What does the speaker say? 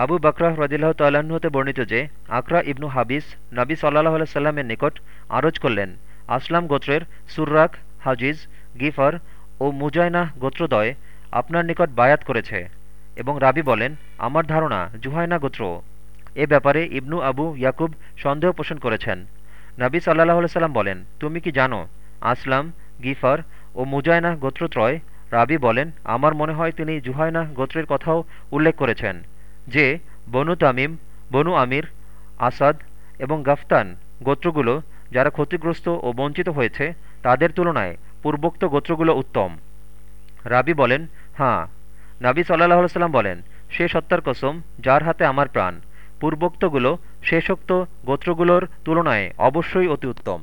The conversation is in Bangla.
আবু বাকরাহ রদিল্লাহ তাল্লাহ্ন হতে বর্ণিত যে, আকরা ইবনু হাবিস নবী সাল্লাহ সাল্লামের নিকট আরজ করলেন, আসলাম গোত্রের সুররাক, হাজিজ, গিফার ও মুজায়নাহ গোত্রদয় আপনার নিকট বায়াত করেছে এবং রাবি বলেন, আমার ধারণা জুহাইনা গোত্র। এ ব্যাপারে ইবনু আবু ইয়াকুব সন্দেহ পোষণ করেছেন। নবী সাল্লাহ সাল্লাম বলেন, তুমি কি জানো, আসলাম, গিফার ও মুজায়না গোত্রত্রয় রাবি বলেন, আমার মনে হয় তিনি জুহাইনা গোত্রের কথাও উল্লেখ করেছেন। যে বনু তামিম, বনু আমির, আসাদ এবং গাফতান গোত্রগুলো যারা ক্ষতিগ্রস্ত ও বঞ্চিত হয়েছে, তাদের তুলনায় পূর্বোক্ত গোত্রগুলো উত্তম। রাবি বলেন হাঁ নাবি সাল্লাহ সাল্লাম বলেন, সে সত্তার কসম, যার হাতে আমার প্রাণ। পূর্বোক্তগুলো শেষোক্ত গোত্রগুলোর তুলনায় অবশ্যই অতি উত্তম।